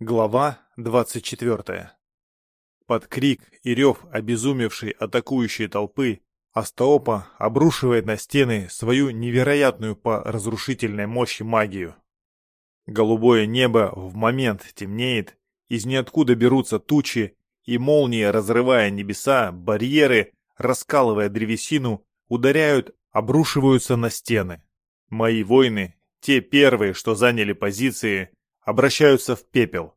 Глава 24. Под крик и рев обезумевшей атакующей толпы Астаопа обрушивает на стены свою невероятную по разрушительной мощи магию. Голубое небо в момент темнеет, из ниоткуда берутся тучи, и молнии, разрывая небеса, барьеры, раскалывая древесину, ударяют, обрушиваются на стены. Мои воины, те первые, что заняли позиции, обращаются в пепел,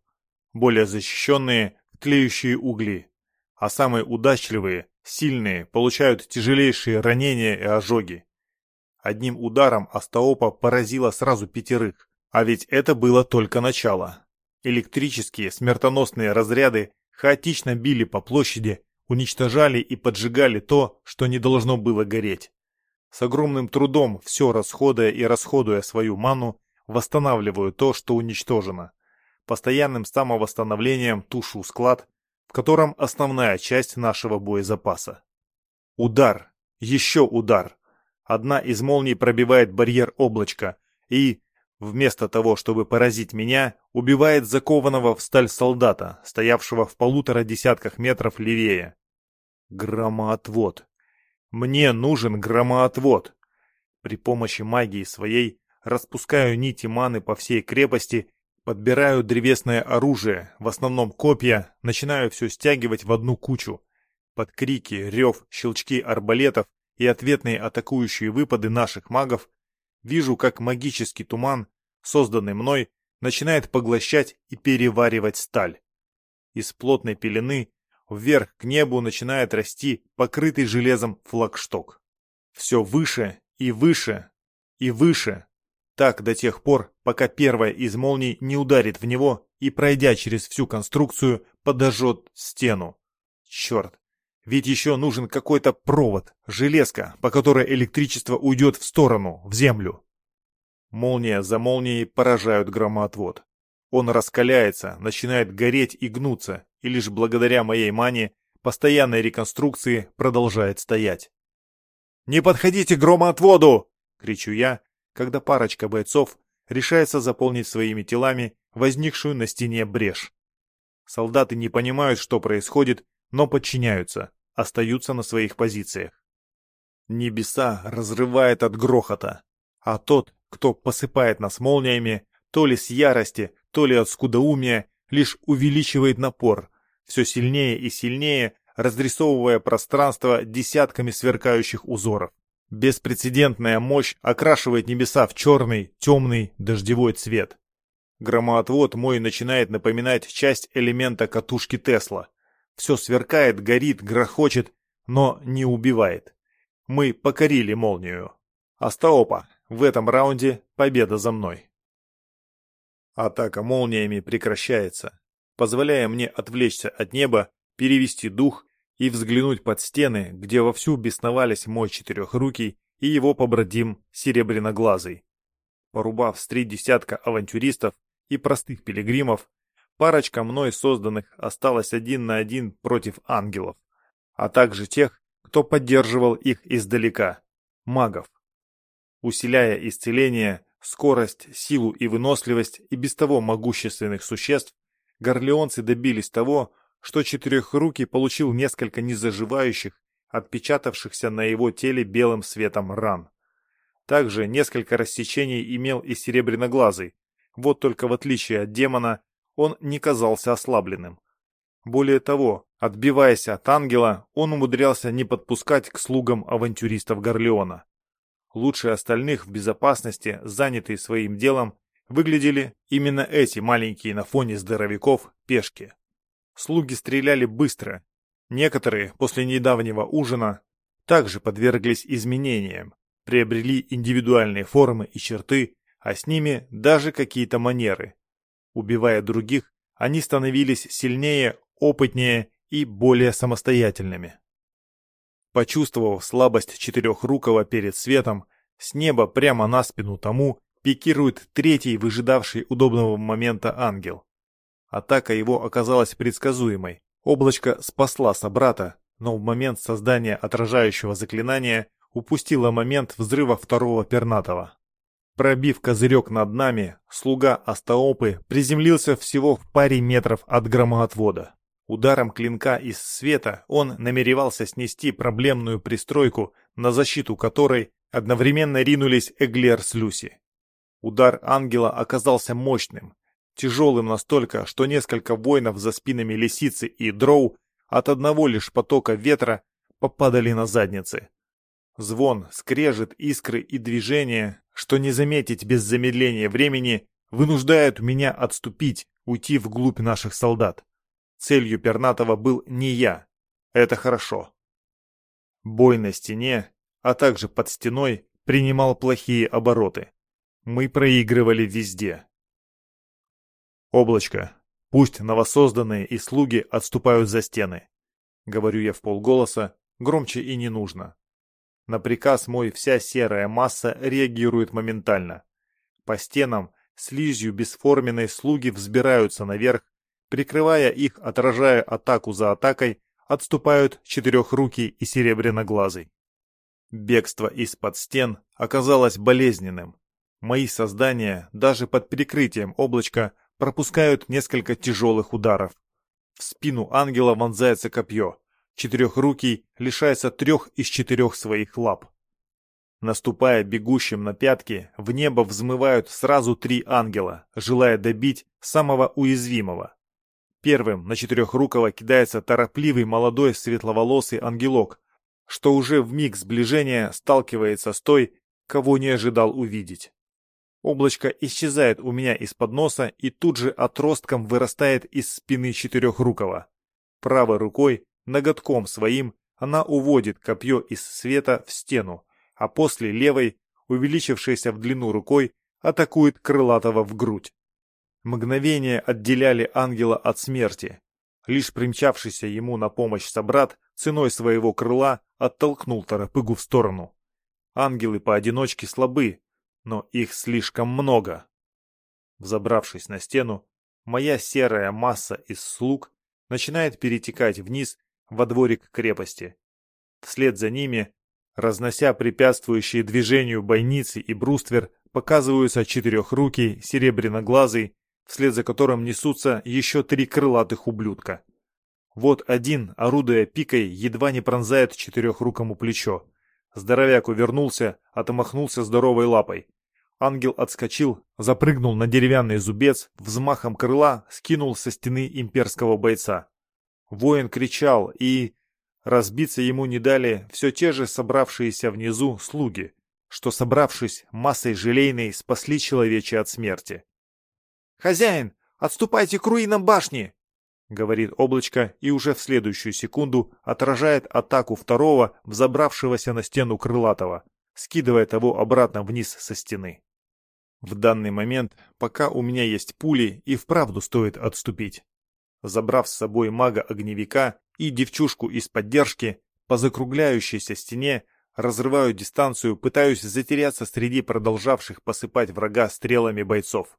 более защищенные – в тлеющие угли, а самые удачливые, сильные, получают тяжелейшие ранения и ожоги. Одним ударом Астаопа поразила сразу пятерых, а ведь это было только начало. Электрические смертоносные разряды хаотично били по площади, уничтожали и поджигали то, что не должно было гореть. С огромным трудом, все расходуя и расходуя свою ману, восстанавливаю то, что уничтожено. Постоянным самовосстановлением тушу склад, в котором основная часть нашего боезапаса. Удар. Еще удар. Одна из молний пробивает барьер облачка и, вместо того, чтобы поразить меня, убивает закованного в сталь солдата, стоявшего в полутора десятках метров левее. Громоотвод. Мне нужен громоотвод. При помощи магии своей распускаю нити маны по всей крепости, подбираю древесное оружие, в основном копья, начинаю все стягивать в одну кучу. Под крики, рев, щелчки арбалетов и ответные атакующие выпады наших магов вижу, как магический туман, созданный мной, начинает поглощать и переваривать сталь. Из плотной пелены вверх к небу начинает расти покрытый железом флагшток. Все выше и выше и выше. Так до тех пор, пока первая из молний не ударит в него и, пройдя через всю конструкцию, подожжет стену. Черт, ведь еще нужен какой-то провод, железка, по которой электричество уйдет в сторону, в землю. Молния за молнией поражают громоотвод. Он раскаляется, начинает гореть и гнуться, и лишь благодаря моей мане постоянной реконструкции продолжает стоять. «Не подходите к громоотводу!» — кричу я, когда парочка бойцов решается заполнить своими телами возникшую на стене брешь. Солдаты не понимают, что происходит, но подчиняются, остаются на своих позициях. Небеса разрывает от грохота, а тот, кто посыпает нас молниями, то ли с ярости, то ли от скудоумия, лишь увеличивает напор, все сильнее и сильнее, разрисовывая пространство десятками сверкающих узоров. Беспрецедентная мощь окрашивает небеса в черный, темный, дождевой цвет. Громоотвод мой начинает напоминать часть элемента катушки Тесла. Все сверкает, горит, грохочет, но не убивает. Мы покорили молнию. Астаопа, в этом раунде победа за мной. Атака молниями прекращается, позволяя мне отвлечься от неба, перевести дух и взглянуть под стены, где вовсю бесновались мой четырехрукий и его побратим Серебряноглазый. Порубав с три десятка авантюристов и простых пилигримов, парочка мной созданных осталась один на один против ангелов, а также тех, кто поддерживал их издалека, магов. Усиляя исцеление, скорость, силу и выносливость и без того могущественных существ, горлеонцы добились того, что Четырехрукий получил несколько незаживающих, отпечатавшихся на его теле белым светом ран. Также несколько рассечений имел и Серебряноглазый, вот только в отличие от демона, он не казался ослабленным. Более того, отбиваясь от ангела, он умудрялся не подпускать к слугам авантюристов Горлеона. Лучше остальных в безопасности, занятые своим делом, выглядели именно эти маленькие на фоне здоровяков пешки. Слуги стреляли быстро. Некоторые, после недавнего ужина, также подверглись изменениям, приобрели индивидуальные формы и черты, а с ними даже какие-то манеры. Убивая других, они становились сильнее, опытнее и более самостоятельными. Почувствовав слабость четырехрукого перед светом, с неба прямо на спину тому пикирует третий, выжидавший удобного момента ангел. Атака его оказалась предсказуемой. Облачко спасла собрата, но в момент создания отражающего заклинания упустила момент взрыва второго пернатого. Пробив козырек над нами, слуга Астаопы приземлился всего в паре метров от громоотвода. Ударом клинка из света он намеревался снести проблемную пристройку, на защиту которой одновременно ринулись Эглер с Люси. Удар ангела оказался мощным, тяжелым настолько, что несколько воинов за спинами лисицы и дроу от одного лишь потока ветра попадали на задницы. Звон, скрежет, искры и движения, что не заметить без замедления времени, вынуждают меня отступить, уйти вглубь наших солдат. Целью Пернатова был не я. Это хорошо. Бой на стене, а также под стеной, принимал плохие обороты. Мы проигрывали везде. Облачко. Пусть новосозданные и слуги отступают за стены. Говорю я в полголоса, громче и не нужно. На приказ мой вся серая масса реагирует моментально. По стенам слизью бесформенной слуги взбираются наверх Прикрывая их, отражая атаку за атакой, отступают четырехрукий и серебряноглазый. Бегство из-под стен оказалось болезненным. Мои создания, даже под прикрытием облачка, пропускают несколько тяжелых ударов. В спину ангела вонзается копье. Четырехрукий лишается трех из четырех своих лап. Наступая бегущим на пятки, в небо взмывают сразу три ангела, желая добить самого уязвимого. Первым на Четырехрукого кидается торопливый молодой светловолосый ангелок, что уже в миг сближения сталкивается с той, кого не ожидал увидеть. Облачко исчезает у меня из-под носа и тут же отростком вырастает из спины Четырехрукого. Правой рукой, ноготком своим, она уводит копье из света в стену, а после левой, увеличившейся в длину рукой, атакует крылатого в грудь. Мгновение отделяли ангела от смерти. Лишь примчавшийся ему на помощь собрат ценой своего крыла оттолкнул торопыгу в сторону. Ангелы поодиночке слабы, но их слишком много. Взобравшись на стену, моя серая масса из слуг начинает перетекать вниз во дворик крепости. Вслед за ними, разнося препятствующие движению бойницы и бруствер, показываются четырехрукий, серебряноглазый вслед за которым несутся еще три крылатых ублюдка. Вот один, орудуя пикой, едва не пронзает четырехрукому плечо. Здоровяк увернулся, отмахнулся здоровой лапой. Ангел отскочил, запрыгнул на деревянный зубец, взмахом крыла скинул со стены имперского бойца. Воин кричал, и... Разбиться ему не дали все те же собравшиеся внизу слуги, что, собравшись массой желейной, спасли человече от смерти. «Хозяин, отступайте к руинам башни!» — говорит облачко и уже в следующую секунду отражает атаку второго, взобравшегося на стену крылатого, скидывая того обратно вниз со стены. В данный момент, пока у меня есть пули, и вправду стоит отступить. Забрав с собой мага-огневика и девчушку из поддержки, по закругляющейся стене разрываю дистанцию, пытаюсь затеряться среди продолжавших посыпать врага стрелами бойцов.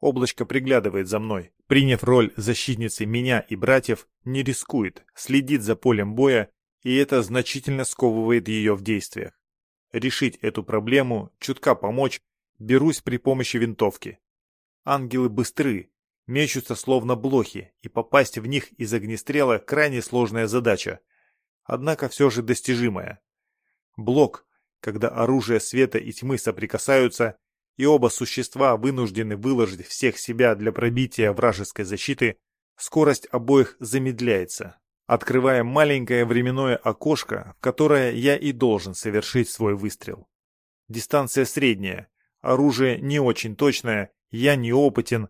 Облачко приглядывает за мной. Приняв роль защитницы меня и братьев, не рискует, следит за полем боя, и это значительно сковывает ее в действиях. Решить эту проблему, чутка помочь, берусь при помощи винтовки. Ангелы быстры, мечутся словно блохи, и попасть в них из огнестрела крайне сложная задача, однако все же достижимая. Блок, когда оружие света и тьмы соприкасаются, и оба существа вынуждены выложить всех себя для пробития вражеской защиты, скорость обоих замедляется, открывая маленькое временное окошко, в которое я и должен совершить свой выстрел. Дистанция средняя, оружие не очень точное, я неопытен,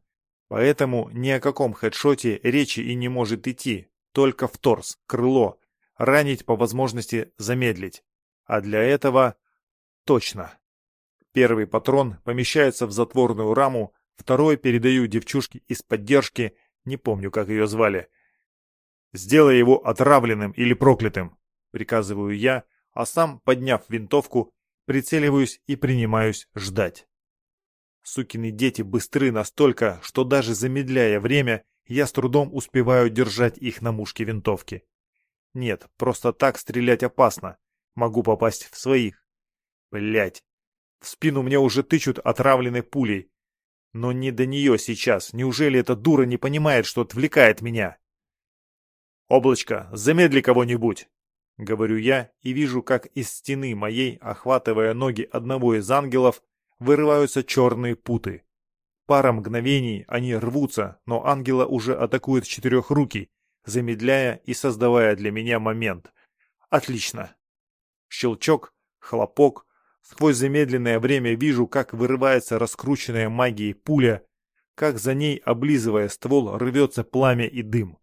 поэтому ни о каком хедшоте речи и не может идти, только в торс, крыло, ранить по возможности замедлить. А для этого точно. Первый патрон помещается в затворную раму, второй передаю девчушке из поддержки, не помню, как ее звали. «Сделай его отравленным или проклятым», — приказываю я, а сам, подняв винтовку, прицеливаюсь и принимаюсь ждать. Сукины дети быстры настолько, что даже замедляя время, я с трудом успеваю держать их на мушке винтовки. Нет, просто так стрелять опасно. Могу попасть в своих. Блять, В спину мне уже тычут отравленной пулей. Но не до нее сейчас. Неужели эта дура не понимает, что отвлекает меня? «Облачко, замедли кого-нибудь!» — говорю я и вижу, как из стены моей, охватывая ноги одного из ангелов, вырываются черные путы. Пара мгновений они рвутся, но ангела уже атакует четырехрукий, замедляя и создавая для меня момент. Отлично. Щелчок, хлопок. Сквозь замедленное время вижу, как вырывается раскрученная магией пуля, как за ней, облизывая ствол, рвется пламя и дым.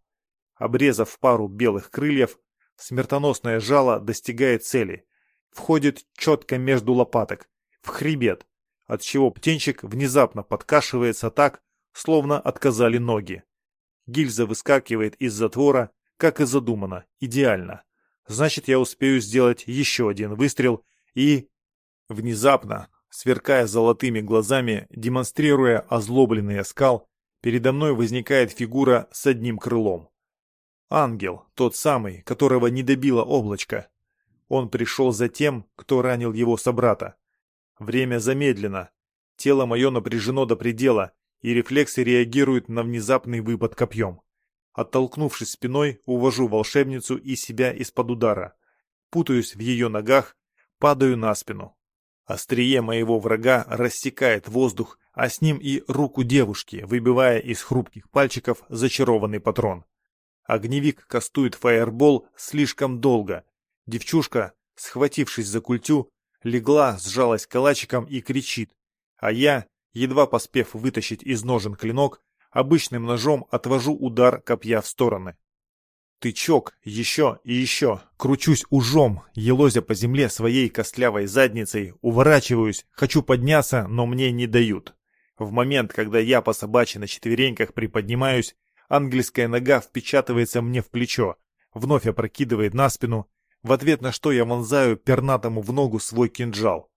Обрезав пару белых крыльев, смертоносное жало достигает цели. Входит четко между лопаток, в хребет, отчего птенчик внезапно подкашивается так, словно отказали ноги. Гильза выскакивает из затвора, как и задумано, идеально. Значит, я успею сделать еще один выстрел и... Внезапно, сверкая золотыми глазами, демонстрируя озлобленный оскал, передо мной возникает фигура с одним крылом. Ангел, тот самый, которого не добило облачко. Он пришел за тем, кто ранил его собрата. Время замедлено. Тело мое напряжено до предела, и рефлексы реагируют на внезапный выпад копьем. Оттолкнувшись спиной, увожу волшебницу и себя из-под удара. Путаюсь в ее ногах, падаю на спину. Острие моего врага рассекает воздух, а с ним и руку девушки, выбивая из хрупких пальчиков зачарованный патрон. Огневик кастует фаербол слишком долго. Девчушка, схватившись за культю, легла, сжалась калачиком и кричит. А я, едва поспев вытащить из ножен клинок, обычным ножом отвожу удар копья в стороны. Тычок, еще и еще. Кручусь ужом, елозя по земле своей костлявой задницей, уворачиваюсь, хочу подняться, но мне не дают. В момент, когда я по собачьи на четвереньках приподнимаюсь, Ангельская нога впечатывается мне в плечо, вновь опрокидывает на спину, в ответ на что я вонзаю пернатому в ногу свой кинжал.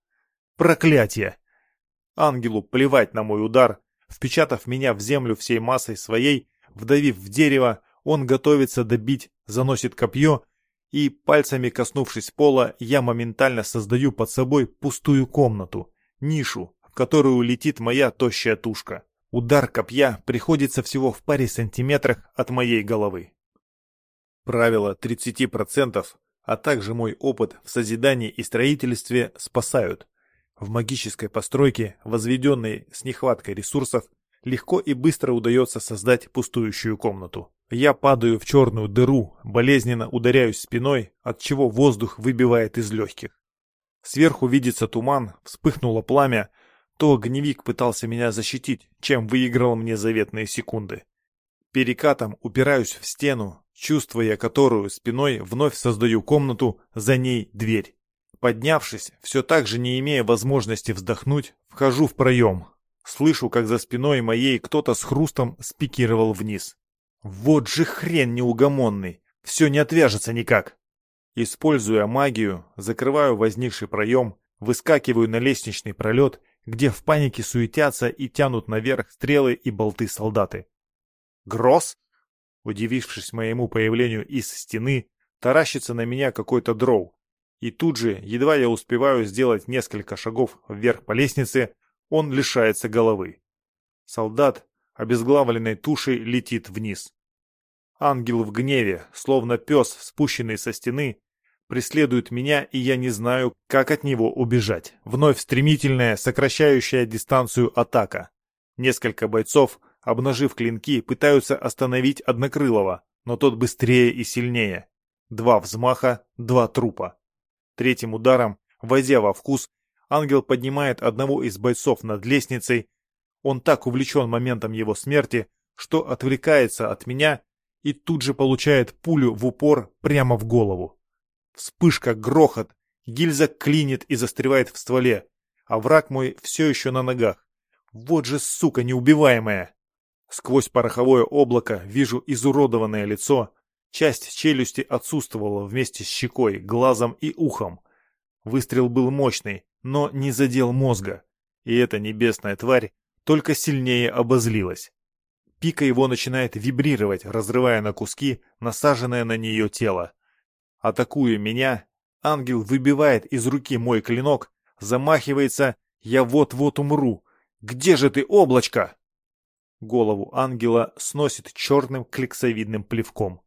Проклятие! Ангелу плевать на мой удар, впечатав меня в землю всей массой своей, вдавив в дерево, он готовится добить, заносит копье, и, пальцами коснувшись пола, я моментально создаю под собой пустую комнату, нишу, в которую летит моя тощая тушка. Удар копья приходится всего в паре сантиметрах от моей головы. Правило 30%, а также мой опыт в созидании и строительстве спасают. В магической постройке, возведенной с нехваткой ресурсов, легко и быстро удается создать пустующую комнату. Я падаю в черную дыру, болезненно ударяюсь спиной, от чего воздух выбивает из легких. Сверху видится туман, вспыхнуло пламя, то огневик пытался меня защитить, чем выиграл мне заветные секунды. Перекатом упираюсь в стену, чувствуя которую спиной вновь создаю комнату, за ней дверь. Поднявшись, все так же не имея возможности вздохнуть, вхожу в проем. Слышу, как за спиной моей кто-то с хрустом спикировал вниз. Вот же хрен неугомонный, все не отвяжется никак. Используя магию, закрываю возникший проем, выскакиваю на лестничный пролет где в панике суетятся и тянут наверх стрелы и болты солдаты. «Гросс?» Удивившись моему появлению из стены, таращится на меня какой-то дроу. И тут же, едва я успеваю сделать несколько шагов вверх по лестнице, он лишается головы. Солдат, обезглавленной тушей, летит вниз. Ангел в гневе, словно пес, спущенный со стены, преследует меня, и я не знаю, как от него убежать. Вновь стремительная, сокращающая дистанцию атака. Несколько бойцов, обнажив клинки, пытаются остановить Однокрылого, но тот быстрее и сильнее. Два взмаха, два трупа. Третьим ударом, возя во вкус, ангел поднимает одного из бойцов над лестницей. Он так увлечен моментом его смерти, что отвлекается от меня и тут же получает пулю в упор прямо в голову. Вспышка, грохот. Гильза клинит и застревает в стволе. А враг мой все еще на ногах. Вот же сука неубиваемая. Сквозь пороховое облако вижу изуродованное лицо. Часть челюсти отсутствовала вместе с щекой, глазом и ухом. Выстрел был мощный, но не задел мозга. И эта небесная тварь только сильнее обозлилась. Пика его начинает вибрировать, разрывая на куски насаженное на нее тело. Атакуя меня, ангел выбивает из руки мой клинок, замахивается, Я вот-вот умру. Где же ты, облачко?» Голову ангела сносит черным клексовидным плевком.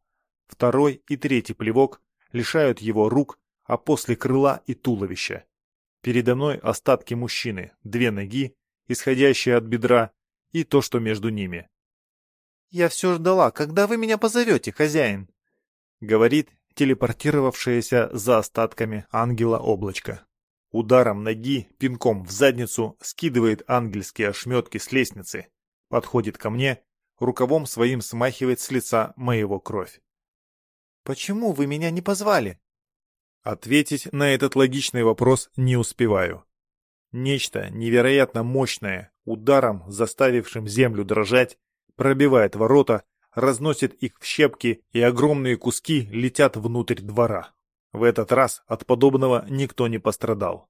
Второй и третий плевок лишают его рук, а после крыла и туловища. Передо мной остатки мужчины, две ноги, исходящие от бедра, и то, что между ними. «Я все ждала, когда вы меня позовете, хозяин», — говорит телепортировавшаяся за остатками ангела-облачко. Ударом ноги, пинком в задницу, скидывает ангельские ошметки с лестницы, подходит ко мне, рукавом своим смахивает с лица моего кровь. «Почему вы меня не позвали?» Ответить на этот логичный вопрос не успеваю. Нечто невероятно мощное, ударом, заставившим землю дрожать, пробивает ворота, разносит их в щепки, и огромные куски летят внутрь двора. В этот раз от подобного никто не пострадал.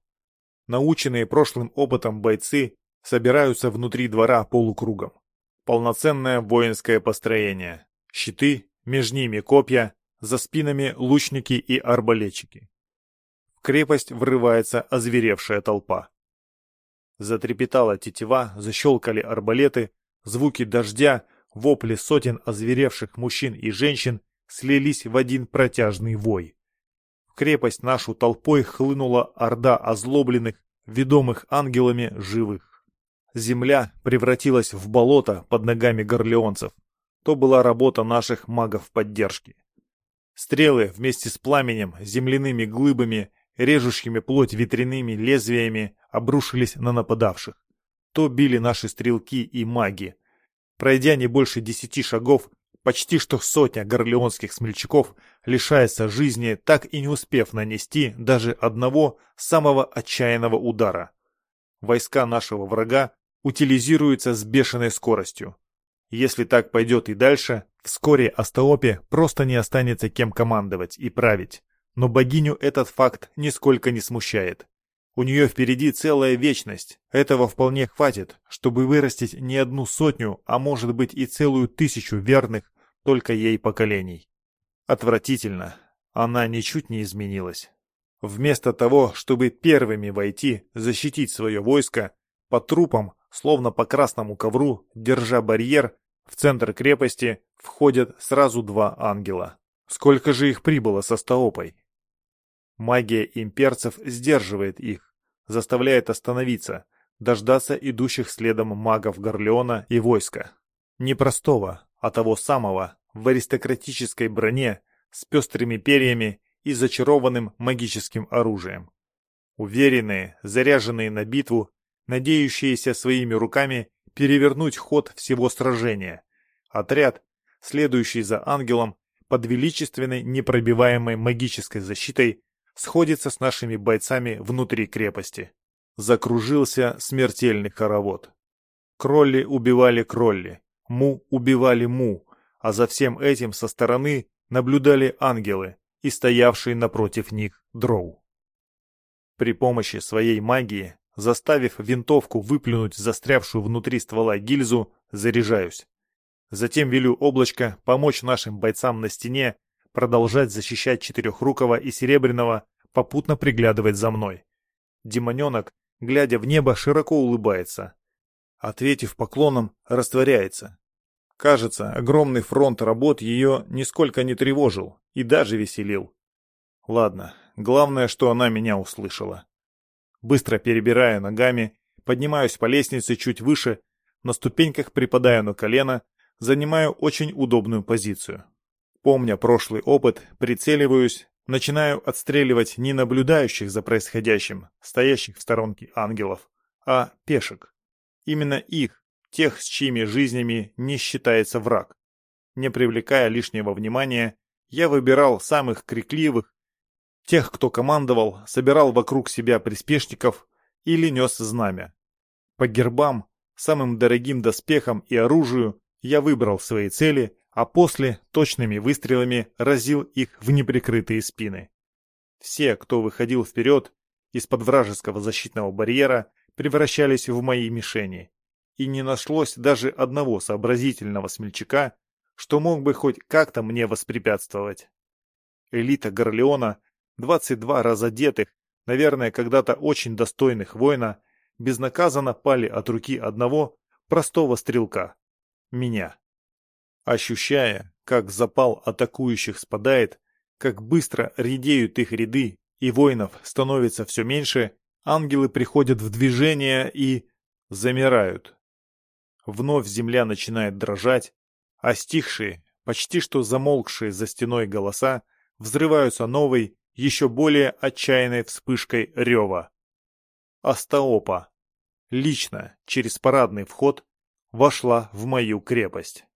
Наученные прошлым опытом бойцы собираются внутри двора полукругом. Полноценное воинское построение. Щиты, между ними копья, за спинами лучники и арбалетчики. В крепость врывается озверевшая толпа. Затрепетала тетива, защелкали арбалеты, звуки дождя, вопли сотен озверевших мужчин и женщин слились в один протяжный вой. В крепость нашу толпой хлынула орда озлобленных, ведомых ангелами живых. Земля превратилась в болото под ногами горлеонцев. То была работа наших магов поддержки. Стрелы вместе с пламенем, земляными глыбами, режущими плоть ветряными лезвиями обрушились на нападавших. То били наши стрелки и маги. Пройдя не больше десяти шагов, почти что сотня горлеонских смельчаков лишается жизни, так и не успев нанести даже одного самого отчаянного удара. Войска нашего врага утилизируются с бешеной скоростью. Если так пойдет и дальше, вскоре Астаопе просто не останется кем командовать и править. Но богиню этот факт нисколько не смущает. У нее впереди целая вечность. Этого вполне хватит, чтобы вырастить не одну сотню, а может быть и целую тысячу верных только ей поколений. Отвратительно. Она ничуть не изменилась. Вместо того, чтобы первыми войти, защитить свое войско, по трупам, словно по красному ковру, держа барьер, в центр крепости входят сразу два ангела. Сколько же их прибыло со Стаопой? Магия имперцев сдерживает их, заставляет остановиться, дождаться идущих следом магов Горлеона и войска. Не простого, а того самого, в аристократической броне, с пестрыми перьями и зачарованным магическим оружием. Уверенные, заряженные на битву, надеющиеся своими руками перевернуть ход всего сражения. Отряд, следующий за ангелом, под величественной непробиваемой магической защитой, сходится с нашими бойцами внутри крепости. Закружился смертельный хоровод. Кролли убивали кролли, му убивали му, а за всем этим со стороны наблюдали ангелы и стоявшие напротив них дроу. При помощи своей магии Заставив винтовку выплюнуть застрявшую внутри ствола гильзу, заряжаюсь. Затем велю облачко помочь нашим бойцам на стене продолжать защищать Четырехрукого и Серебряного, попутно приглядывать за мной. Демоненок, глядя в небо, широко улыбается. Ответив поклоном, растворяется. Кажется, огромный фронт работ ее нисколько не тревожил и даже веселил. Ладно, главное, что она меня услышала. Быстро перебирая ногами, поднимаюсь по лестнице чуть выше, на ступеньках припадаю на колено, занимаю очень удобную позицию. Помня прошлый опыт, прицеливаюсь, начинаю отстреливать не наблюдающих за происходящим, стоящих в сторонке ангелов, а пешек. Именно их, тех, с чьими жизнями не считается враг. Не привлекая лишнего внимания, я выбирал самых крикливых Тех, кто командовал, собирал вокруг себя приспешников или нес знамя. По гербам, самым дорогим доспехам и оружию я выбрал свои цели, а после точными выстрелами разил их в неприкрытые спины. Все, кто выходил вперед из-под вражеского защитного барьера, превращались в мои мишени. И не нашлось даже одного сообразительного смельчака, что мог бы хоть как-то мне воспрепятствовать. Элита Горлеона 22 разодетых, наверное, когда-то очень достойных воина, безнаказанно пали от руки одного простого стрелка – меня. Ощущая, как запал атакующих спадает, как быстро редеют их ряды и воинов становится все меньше, ангелы приходят в движение и замирают. Вновь земля начинает дрожать, а стихшие, почти что замолкшие за стеной голоса взрываются новой, еще более отчаянной вспышкой рева. Астаопа, лично, через парадный вход, вошла в мою крепость.